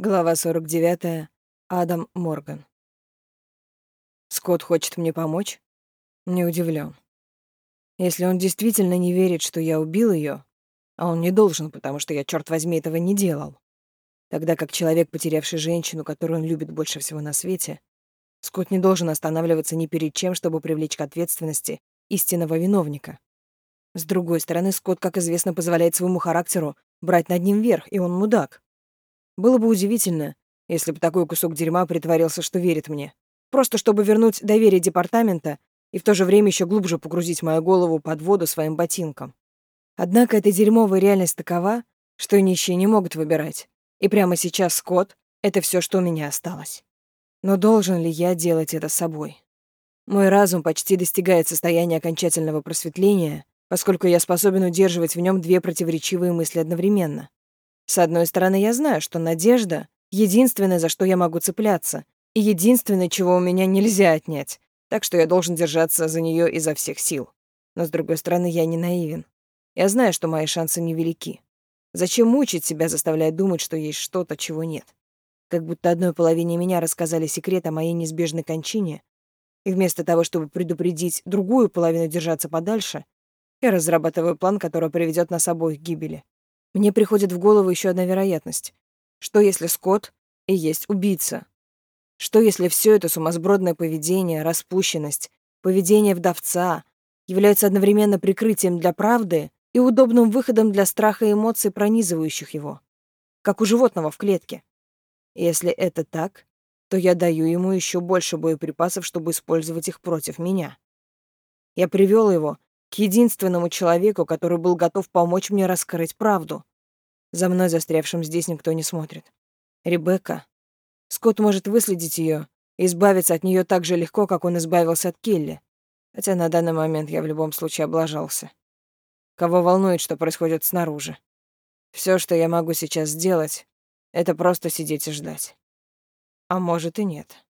Глава 49. Адам Морган. Скотт хочет мне помочь? Не удивлен. Если он действительно не верит, что я убил ее, а он не должен, потому что я, черт возьми, этого не делал, тогда как человек, потерявший женщину, которую он любит больше всего на свете, Скотт не должен останавливаться ни перед чем, чтобы привлечь к ответственности истинного виновника. С другой стороны, Скотт, как известно, позволяет своему характеру брать над ним верх, и он мудак. Было бы удивительно, если бы такой кусок дерьма притворился, что верит мне. Просто чтобы вернуть доверие департамента и в то же время еще глубже погрузить мою голову под воду своим ботинком. Однако эта дерьмовая реальность такова, что нищие не могут выбирать. И прямо сейчас Скотт — это все, что у меня осталось. Но должен ли я делать это с собой? Мой разум почти достигает состояния окончательного просветления, поскольку я способен удерживать в нем две противоречивые мысли одновременно. С одной стороны, я знаю, что надежда — единственное, за что я могу цепляться, и единственное, чего у меня нельзя отнять, так что я должен держаться за нее изо всех сил. Но с другой стороны, я не наивен. Я знаю, что мои шансы невелики. Зачем мучить себя, заставляя думать, что есть что-то, чего нет? Как будто одной половине меня рассказали секрет о моей неизбежной кончине, и вместо того, чтобы предупредить другую половину держаться подальше, я разрабатываю план, который приведет нас обоих к гибели. Мне приходит в голову еще одна вероятность. Что если Скотт и есть убийца? Что если все это сумасбродное поведение, распущенность, поведение вдовца являются одновременно прикрытием для правды и удобным выходом для страха и эмоций, пронизывающих его? Как у животного в клетке. Если это так, то я даю ему еще больше боеприпасов, чтобы использовать их против меня. Я привел его к единственному человеку, который был готов помочь мне раскрыть правду. За мной, застрявшим здесь, никто не смотрит. Ребекка. Скотт может выследить ее и избавиться от нее так же легко, как он избавился от Келли. Хотя на данный момент я в любом случае облажался. Кого волнует, что происходит снаружи? Все, что я могу сейчас сделать, это просто сидеть и ждать. А может и нет.